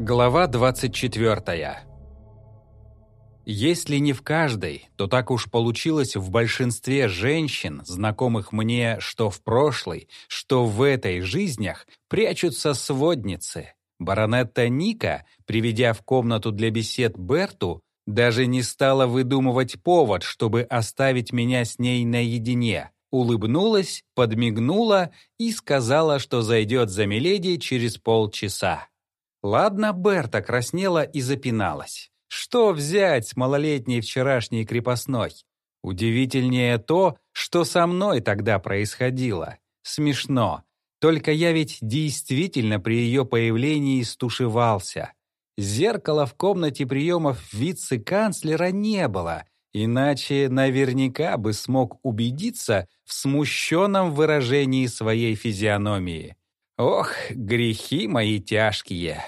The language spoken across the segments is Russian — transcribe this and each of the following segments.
Глава 24. Если не в каждой, то так уж получилось в большинстве женщин, знакомых мне что в прошлой, что в этой жизнях, прячутся сводницы. Баронетта Ника, приведя в комнату для бесед Берту, даже не стала выдумывать повод, чтобы оставить меня с ней наедине. Улыбнулась, подмигнула и сказала, что зайдет за Миледи через полчаса. Ладно, Берта краснела и запиналась. Что взять с малолетней вчерашней крепостной? Удивительнее то, что со мной тогда происходило. Смешно. Только я ведь действительно при ее появлении стушевался. Зеркала в комнате приемов вице-канцлера не было, иначе наверняка бы смог убедиться в смущенном выражении своей физиономии. Ох, грехи мои тяжкие.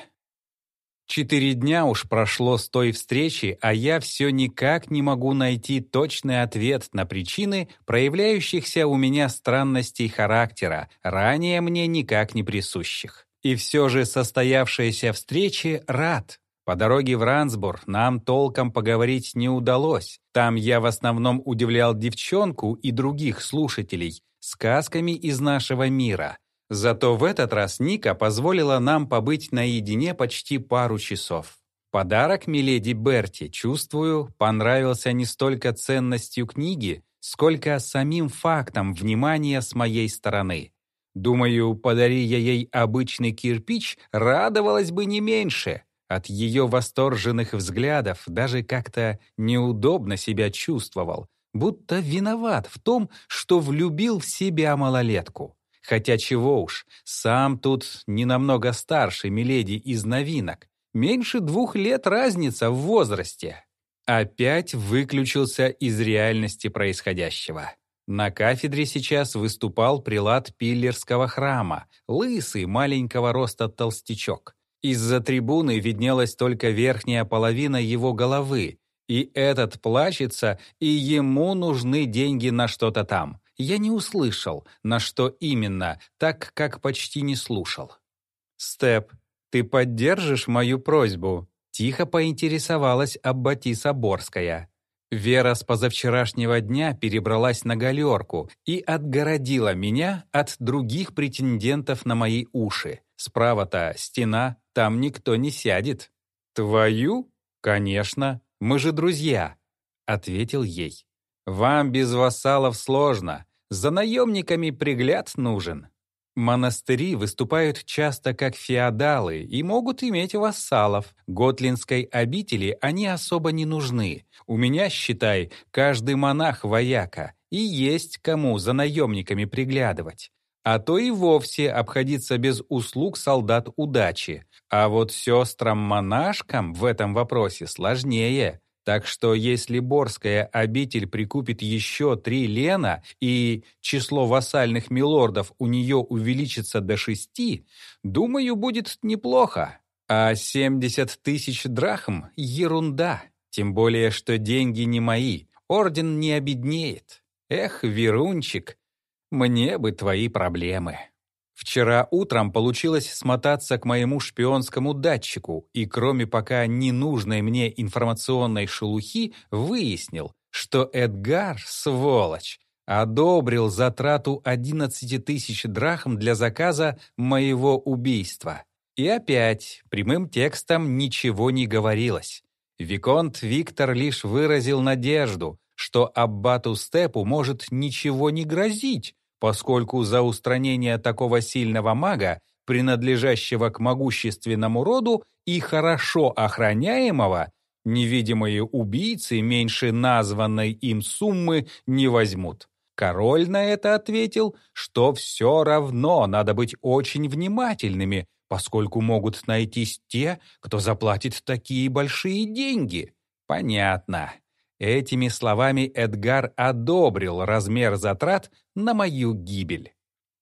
Четыре дня уж прошло с той встречи, а я все никак не могу найти точный ответ на причины проявляющихся у меня странностей характера, ранее мне никак не присущих. И все же состоявшейся встрече рад. По дороге в Рансбур нам толком поговорить не удалось. Там я в основном удивлял девчонку и других слушателей сказками из нашего мира, Зато в этот раз Ника позволила нам побыть наедине почти пару часов. Подарок миледи Берти, чувствую, понравился не столько ценностью книги, сколько самим фактом внимания с моей стороны. Думаю, подари я ей обычный кирпич, радовалась бы не меньше. От ее восторженных взглядов даже как-то неудобно себя чувствовал, будто виноват в том, что влюбил в себя малолетку. Хотя чего уж, сам тут не намного старше Миледи из новинок. Меньше двух лет разница в возрасте. Опять выключился из реальности происходящего. На кафедре сейчас выступал прилад Пиллерского храма, лысый, маленького роста толстячок. Из-за трибуны виднелась только верхняя половина его головы, и этот плачется, и ему нужны деньги на что-то там я не услышал, на что именно, так как почти не слушал. «Степ, ты поддержишь мою просьбу?» Тихо поинтересовалась Аббати Соборская. Вера с позавчерашнего дня перебралась на галерку и отгородила меня от других претендентов на мои уши. Справа-то стена, там никто не сядет. «Твою? Конечно, мы же друзья», — ответил ей. Вам без вассалов сложно. За наемниками пригляд нужен. Монастыри выступают часто как феодалы и могут иметь вассалов. Готлинской обители они особо не нужны. У меня, считай, каждый монах вояка, и есть кому за наемниками приглядывать. А то и вовсе обходиться без услуг солдат удачи. А вот сестрам-монашкам в этом вопросе сложнее. Так что если Борская обитель прикупит еще три лена и число вассальных милордов у нее увеличится до шести, думаю, будет неплохо. А 70 тысяч драхм — ерунда. Тем более, что деньги не мои, орден не обеднеет. Эх, Верунчик, мне бы твои проблемы. Вчера утром получилось смотаться к моему шпионскому датчику, и кроме пока ненужной мне информационной шелухи, выяснил, что Эдгар, сволочь, одобрил затрату 11 тысяч драхм для заказа моего убийства. И опять прямым текстом ничего не говорилось. Виконт Виктор лишь выразил надежду, что Аббату Степу может ничего не грозить, поскольку за устранение такого сильного мага, принадлежащего к могущественному роду и хорошо охраняемого, невидимые убийцы меньше названной им суммы не возьмут. Король на это ответил, что все равно надо быть очень внимательными, поскольку могут найтись те, кто заплатит такие большие деньги. Понятно. Этими словами Эдгар одобрил размер затрат на мою гибель.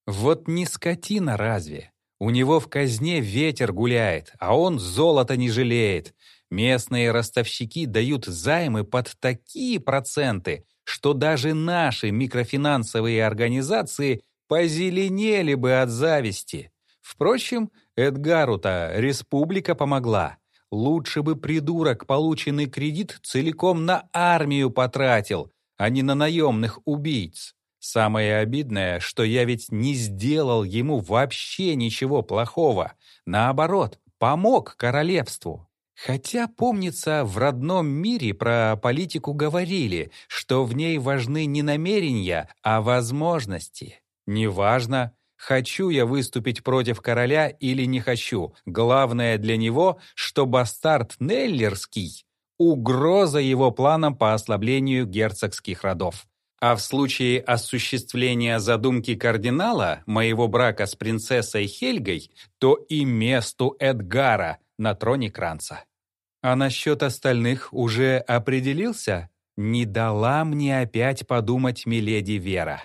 Вот не скотина разве? У него в казне ветер гуляет, а он золото не жалеет. Местные ростовщики дают займы под такие проценты, что даже наши микрофинансовые организации позеленели бы от зависти. Впрочем, Эдгару-то республика помогла. Лучше бы придурок полученный кредит целиком на армию потратил, а не на наемных убийц. Самое обидное, что я ведь не сделал ему вообще ничего плохого. Наоборот, помог королевству. Хотя, помнится, в родном мире про политику говорили, что в ней важны не намерения, а возможности. Неважно, хочу я выступить против короля или не хочу. Главное для него, что бастард Неллерский — угроза его планам по ослаблению герцогских родов. А в случае осуществления задумки кардинала, моего брака с принцессой Хельгой, то и месту Эдгара на троне Кранца. А насчет остальных уже определился? Не дала мне опять подумать миледи Вера.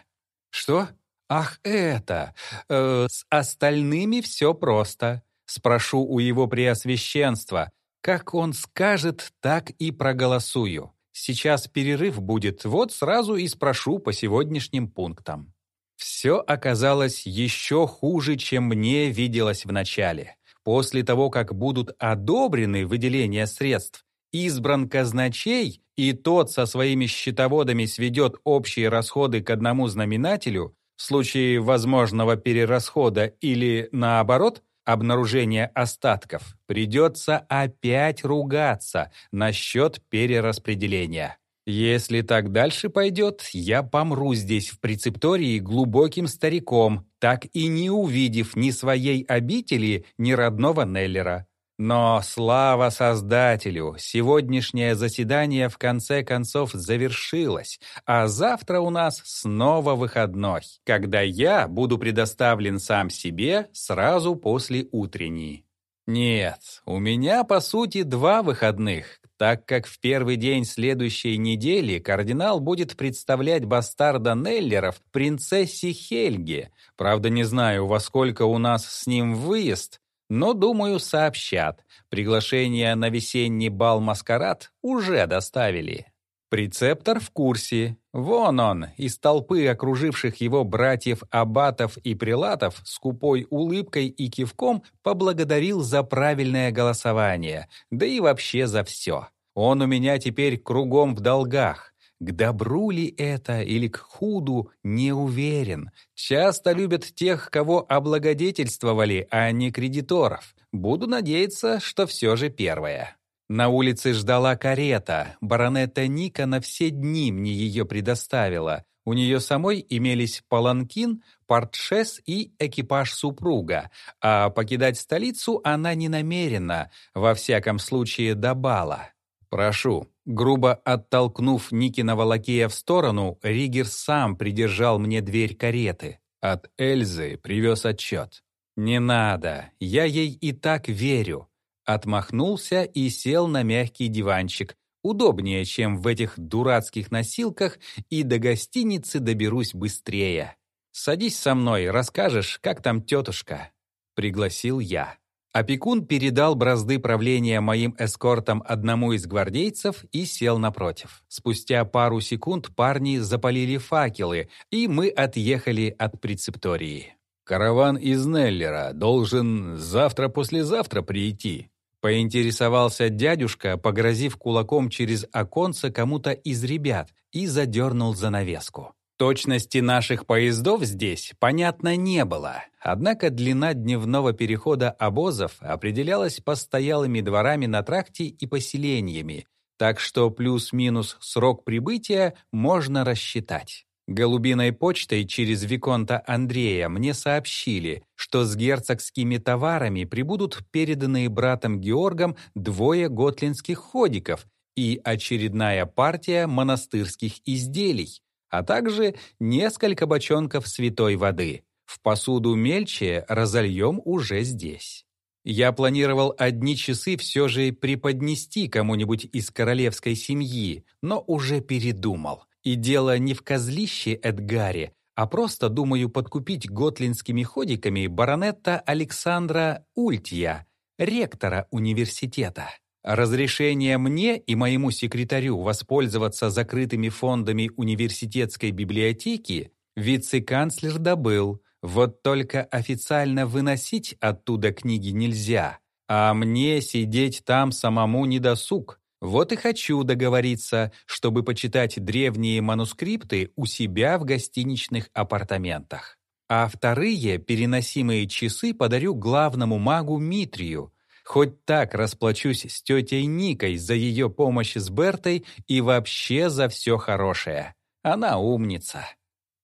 Что? Ах, это! Э, с остальными все просто. Спрошу у его преосвященства. Как он скажет, так и проголосую. Сейчас перерыв будет, вот сразу и спрошу по сегодняшним пунктам. Все оказалось еще хуже, чем мне виделось в начале. После того, как будут одобрены выделения средств, избран казначей, и тот со своими счетоводами сведет общие расходы к одному знаменателю, в случае возможного перерасхода или, наоборот, обнаружения остатков, придется опять ругаться насчет перераспределения. Если так дальше пойдет, я помру здесь в прецептории глубоким стариком, так и не увидев ни своей обители, ни родного Неллера. Но слава Создателю, сегодняшнее заседание в конце концов завершилось, а завтра у нас снова выходной, когда я буду предоставлен сам себе сразу после утренней. Нет, у меня по сути два выходных, так как в первый день следующей недели кардинал будет представлять бастарда Неллеров принцессе Хельге. Правда, не знаю, во сколько у нас с ним выезд, но, думаю, сообщат. Приглашение на весенний бал-маскарад уже доставили. Прецептор в курсе. Вон он, из толпы окруживших его братьев-аббатов и прилатов, с купой улыбкой и кивком поблагодарил за правильное голосование, да и вообще за все. Он у меня теперь кругом в долгах. К добру ли это или к худу, не уверен. Часто любят тех, кого облагодетельствовали, а не кредиторов. Буду надеяться, что все же первое. На улице ждала карета. Баронетта Ника на все дни мне ее предоставила. У нее самой имелись паланкин, портшес и экипаж супруга, а покидать столицу она не намерена, во всяком случае до бала. «Прошу». Грубо оттолкнув Никиного лакея в сторону, Ригер сам придержал мне дверь кареты. От Эльзы привез отчет. «Не надо, я ей и так верю». Отмахнулся и сел на мягкий диванчик. Удобнее, чем в этих дурацких носилках, и до гостиницы доберусь быстрее. «Садись со мной, расскажешь, как там тетушка?» Пригласил я. Опекун передал бразды правления моим эскортом одному из гвардейцев и сел напротив. Спустя пару секунд парни запалили факелы, и мы отъехали от прецептории. «Караван из Неллера должен завтра-послезавтра прийти», поинтересовался дядюшка, погрозив кулаком через оконце кому-то из ребят и задернул занавеску. Точности наших поездов здесь, понятно, не было, однако длина дневного перехода обозов определялась постоялыми дворами на тракте и поселениями, так что плюс-минус срок прибытия можно рассчитать. Голубиной почтой через Виконта Андрея мне сообщили, что с герцогскими товарами прибудут переданные братом Георгом двое готлинских ходиков и очередная партия монастырских изделий, а также несколько бочонков святой воды. В посуду мельче разольем уже здесь. Я планировал одни часы все же преподнести кому-нибудь из королевской семьи, но уже передумал. И дело не в козлище Эдгаре, а просто думаю подкупить готлинскими ходиками баронетта Александра Ультья, ректора университета. Разрешение мне и моему секретарю воспользоваться закрытыми фондами университетской библиотеки вице-канцлер добыл, Вот только официально выносить оттуда книги нельзя, а мне сидеть там самому не досуг. Вот и хочу договориться, чтобы почитать древние манускрипты у себя в гостиничных апартаментах. А вторые переносимые часы подарю главному магу Митрию. Хоть так расплачусь с тетей Никой за ее помощь с Бертой и вообще за все хорошее. Она умница.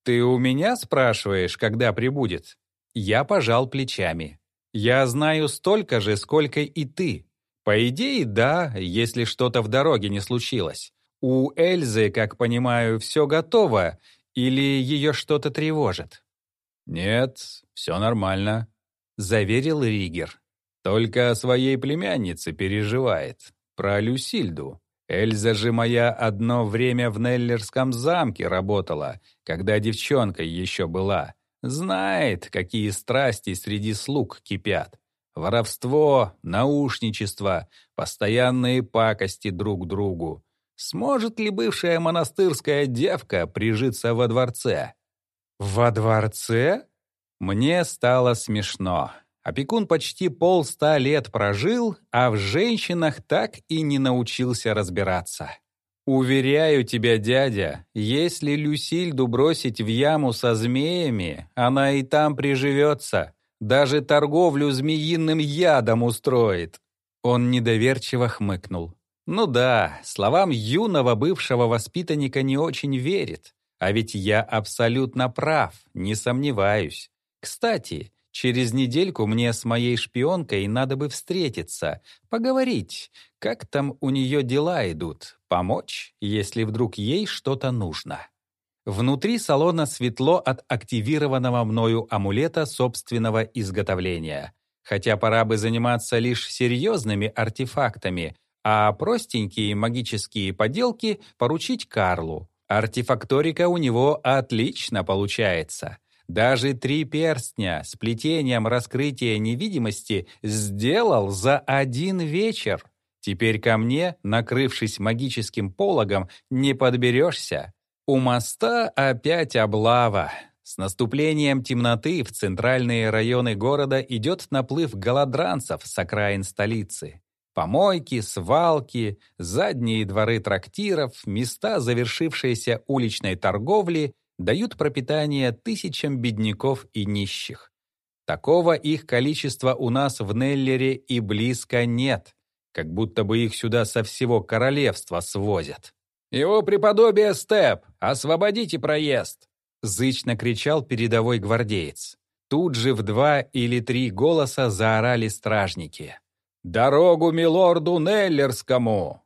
«Ты у меня спрашиваешь, когда прибудет?» Я пожал плечами. «Я знаю столько же, сколько и ты. По идее, да, если что-то в дороге не случилось. У Эльзы, как понимаю, все готово, или ее что-то тревожит?» «Нет, все нормально», — заверил Ригер. «Только о своей племяннице переживает. Про Люсильду. Эльза же моя одно время в Неллерском замке работала, когда девчонкой еще была. Знает, какие страсти среди слуг кипят. Воровство, наушничество, постоянные пакости друг другу. Сможет ли бывшая монастырская девка прижиться во дворце? Во дворце? Мне стало смешно. Опекун почти полста лет прожил, а в женщинах так и не научился разбираться. Уверяю тебя, дядя, если Люсильду бросить в яму со змеями, она и там приживется, даже торговлю змеиным ядом устроит. Он недоверчиво хмыкнул. Ну да, словам юного бывшего воспитанника не очень верит. А ведь я абсолютно прав, не сомневаюсь. Кстати, Через недельку мне с моей шпионкой надо бы встретиться, поговорить, как там у нее дела идут, помочь, если вдруг ей что-то нужно. Внутри салона светло от активированного мною амулета собственного изготовления. Хотя пора бы заниматься лишь серьезными артефактами, а простенькие магические поделки поручить Карлу. Артефакторика у него отлично получается. Даже три перстня с плетением раскрытия невидимости сделал за один вечер. Теперь ко мне, накрывшись магическим пологом, не подберешься. У моста опять облава. С наступлением темноты в центральные районы города идет наплыв голодранцев с окраин столицы. Помойки, свалки, задние дворы трактиров, места завершившейся уличной торговли дают пропитание тысячам бедняков и нищих. Такого их количества у нас в Неллере и близко нет, как будто бы их сюда со всего королевства свозят. «Его преподобие Степ, освободите проезд!» зычно кричал передовой гвардеец. Тут же в два или три голоса заорали стражники. «Дорогу милорду Неллерскому!»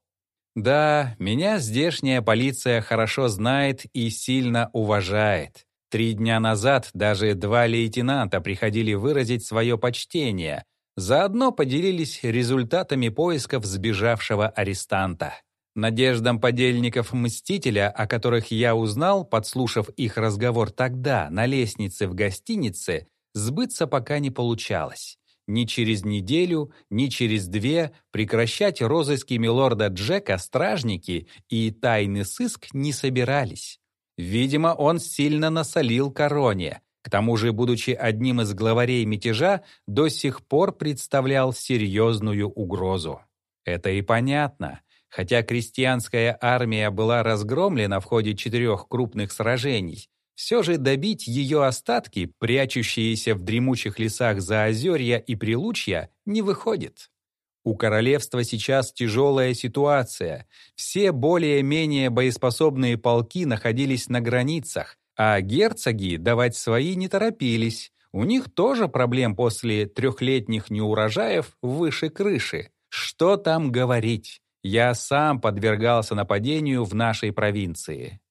Да, меня здешняя полиция хорошо знает и сильно уважает. Три дня назад даже два лейтенанта приходили выразить свое почтение, заодно поделились результатами поисков сбежавшего арестанта. Надеждам подельников Мстителя, о которых я узнал, подслушав их разговор тогда на лестнице в гостинице, сбыться пока не получалось ни через неделю, ни через две прекращать розыски милорда Джека стражники и тайный сыск не собирались. Видимо, он сильно насолил короне. К тому же, будучи одним из главарей мятежа, до сих пор представлял серьезную угрозу. Это и понятно. Хотя крестьянская армия была разгромлена в ходе четырех крупных сражений, все же добить ее остатки, прячущиеся в дремучих лесах Заозерья и Прилучья, не выходит. У королевства сейчас тяжелая ситуация. Все более-менее боеспособные полки находились на границах, а герцоги давать свои не торопились. У них тоже проблем после трехлетних неурожаев выше крыши. Что там говорить? Я сам подвергался нападению в нашей провинции.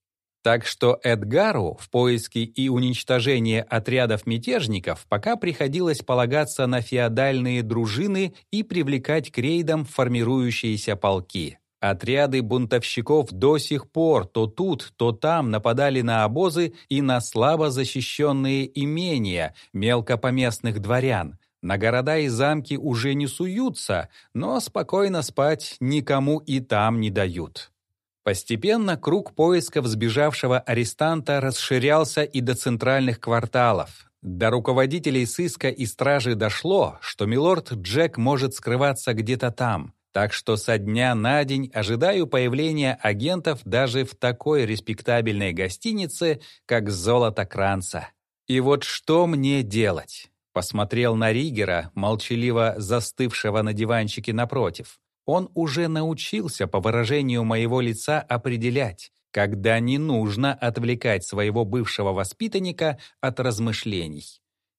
Так что Эдгару в поиске и уничтожении отрядов мятежников пока приходилось полагаться на феодальные дружины и привлекать к рейдам формирующиеся полки. Отряды бунтовщиков до сих пор то тут, то там нападали на обозы и на слабо защищенные имения мелкопоместных дворян. На города и замки уже не суются, но спокойно спать никому и там не дают. Постепенно круг поисков сбежавшего арестанта расширялся и до центральных кварталов. До руководителей сыска и стражи дошло, что милорд Джек может скрываться где-то там, так что со дня на день ожидаю появления агентов даже в такой респектабельной гостинице, как «Золото Кранца». И вот что мне делать? Посмотрел на Ригера, молчаливо застывшего на диванчике напротив. Он уже научился по выражению моего лица определять, когда не нужно отвлекать своего бывшего воспитанника от размышлений.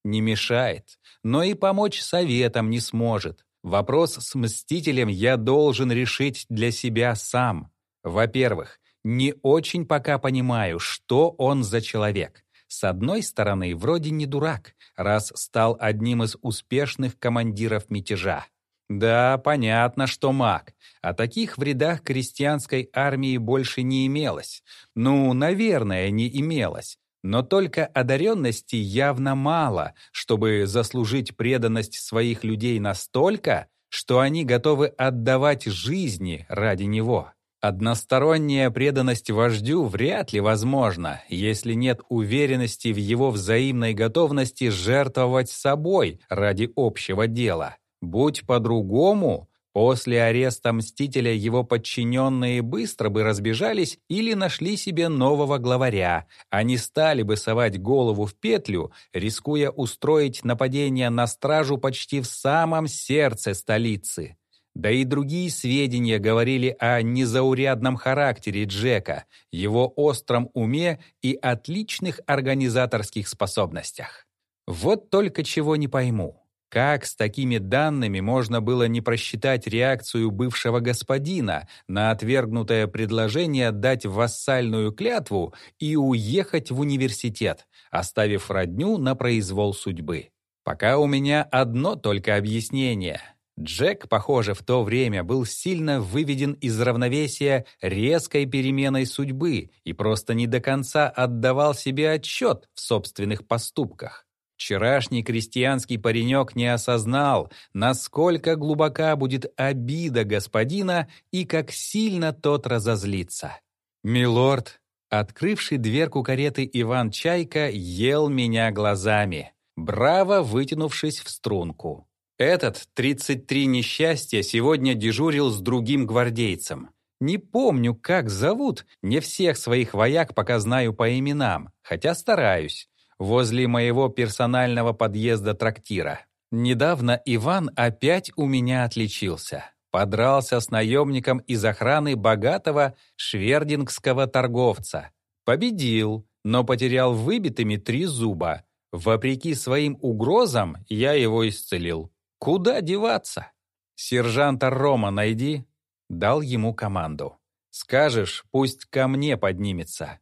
Не мешает, но и помочь советам не сможет. Вопрос с Мстителем я должен решить для себя сам. Во-первых, не очень пока понимаю, что он за человек. С одной стороны, вроде не дурак, раз стал одним из успешных командиров мятежа. Да, понятно, что маг. А таких в рядах крестьянской армии больше не имелось. Ну, наверное, не имелось. Но только одаренности явно мало, чтобы заслужить преданность своих людей настолько, что они готовы отдавать жизни ради него. Односторонняя преданность вождю вряд ли возможна, если нет уверенности в его взаимной готовности жертвовать собой ради общего дела. Будь по-другому, после ареста Мстителя его подчиненные быстро бы разбежались или нашли себе нового главаря, не стали бы совать голову в петлю, рискуя устроить нападение на стражу почти в самом сердце столицы. Да и другие сведения говорили о незаурядном характере Джека, его остром уме и отличных организаторских способностях. Вот только чего не пойму. Как с такими данными можно было не просчитать реакцию бывшего господина на отвергнутое предложение дать вассальную клятву и уехать в университет, оставив родню на произвол судьбы? Пока у меня одно только объяснение. Джек, похоже, в то время был сильно выведен из равновесия резкой переменой судьбы и просто не до конца отдавал себе отчет в собственных поступках. Вчерашний крестьянский паренек не осознал, насколько глубока будет обида господина и как сильно тот разозлится. «Милорд», открывший дверку кареты Иван Чайка, ел меня глазами, браво вытянувшись в струнку. Этот 33 несчастья сегодня дежурил с другим гвардейцем. Не помню, как зовут, не всех своих вояк пока знаю по именам, хотя стараюсь возле моего персонального подъезда трактира. Недавно Иван опять у меня отличился. Подрался с наемником из охраны богатого швердингского торговца. Победил, но потерял выбитыми три зуба. Вопреки своим угрозам я его исцелил. Куда деваться? Сержанта Рома найди. Дал ему команду. Скажешь, пусть ко мне поднимется.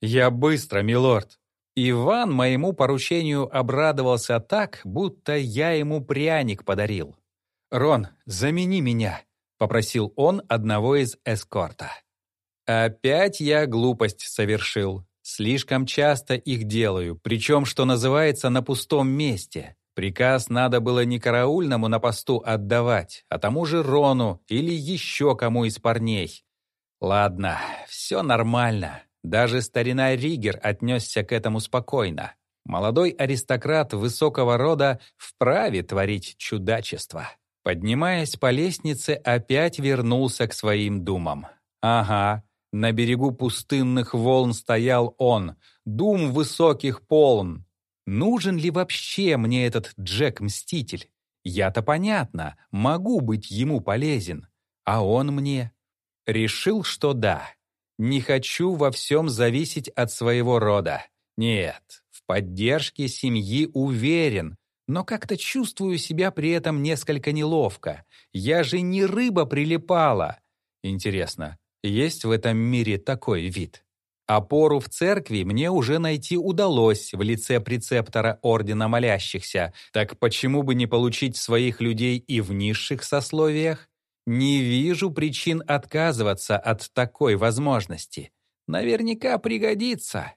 Я быстро, милорд. Иван моему поручению обрадовался так, будто я ему пряник подарил. «Рон, замени меня», — попросил он одного из эскорта. Опять я глупость совершил. Слишком часто их делаю, причем, что называется, на пустом месте. Приказ надо было не караульному на посту отдавать, а тому же Рону или еще кому из парней. Ладно, все нормально. Даже старина Ригер отнесся к этому спокойно. Молодой аристократ высокого рода вправе творить чудачество. Поднимаясь по лестнице, опять вернулся к своим думам. Ага, на берегу пустынных волн стоял он, дум высоких полн. Нужен ли вообще мне этот Джек-мститель? Я-то понятно, могу быть ему полезен. А он мне? Решил, что да. Не хочу во всем зависеть от своего рода. Нет, в поддержке семьи уверен, но как-то чувствую себя при этом несколько неловко. Я же не рыба прилипала. Интересно, есть в этом мире такой вид? Опору в церкви мне уже найти удалось в лице прецептора Ордена Молящихся, так почему бы не получить своих людей и в низших сословиях? Не вижу причин отказываться от такой возможности. Наверняка пригодится.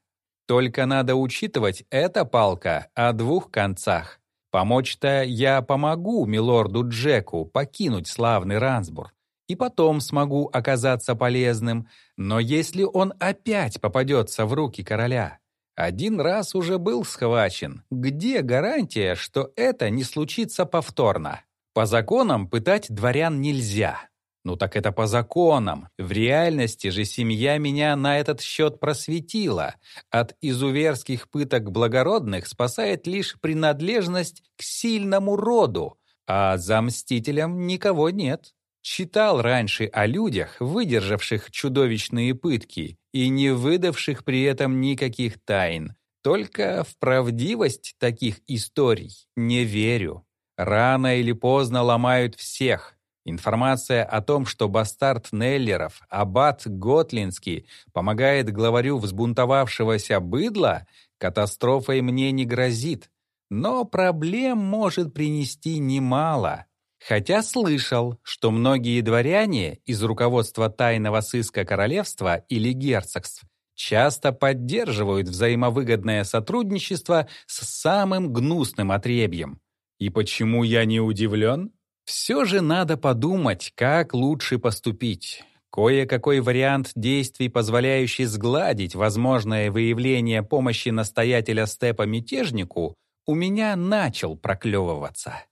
Только надо учитывать, эта палка о двух концах. Помочь-то я помогу милорду Джеку покинуть славный Рансбург, и потом смогу оказаться полезным, но если он опять попадется в руки короля, Один раз уже был схвачен. Где гарантия, что это не случится повторно? По законам пытать дворян нельзя. Ну так это по законам. В реальности же семья меня на этот счет просветила. От изуверских пыток благородных спасает лишь принадлежность к сильному роду, а за мстителем никого нет. Читал раньше о людях, выдержавших чудовищные пытки и не выдавших при этом никаких тайн. Только в правдивость таких историй не верю. Рано или поздно ломают всех. Информация о том, что бастард Неллеров, аббат Готлинский, помогает главарю взбунтовавшегося быдла, катастрофой мне не грозит. Но проблем может принести немало. Хотя слышал, что многие дворяне из руководства тайного сыска королевства или герцогств часто поддерживают взаимовыгодное сотрудничество с самым гнусным отребьем. И почему я не удивлен? Все же надо подумать, как лучше поступить. Кое-какой вариант действий, позволяющий сгладить возможное выявление помощи настоятеля степа мятежнику, у меня начал проклевываться.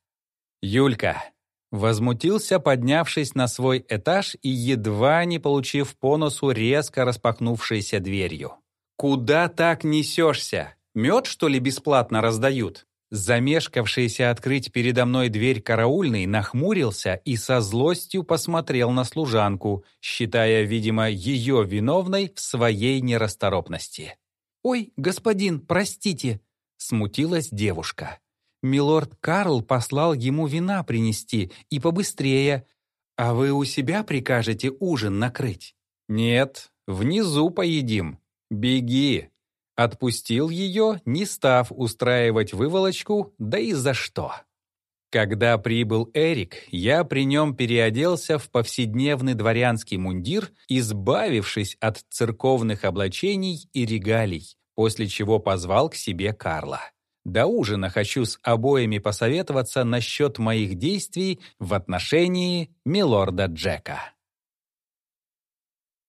«Юлька!» Возмутился, поднявшись на свой этаж и едва не получив по носу резко распахнувшейся дверью. «Куда так несешься? Мед, что ли, бесплатно раздают?» Замешкавшийся открыть передо мной дверь караульный нахмурился и со злостью посмотрел на служанку, считая, видимо, ее виновной в своей нерасторопности. «Ой, господин, простите!» — смутилась девушка. «Милорд Карл послал ему вина принести, и побыстрее. А вы у себя прикажете ужин накрыть?» «Нет, внизу поедим. Беги!» Отпустил ее, не став устраивать выволочку, да и за что. Когда прибыл Эрик, я при нем переоделся в повседневный дворянский мундир, избавившись от церковных облачений и регалий, после чего позвал к себе Карла. До ужина хочу с обоими посоветоваться насчет моих действий в отношении милорда Джека.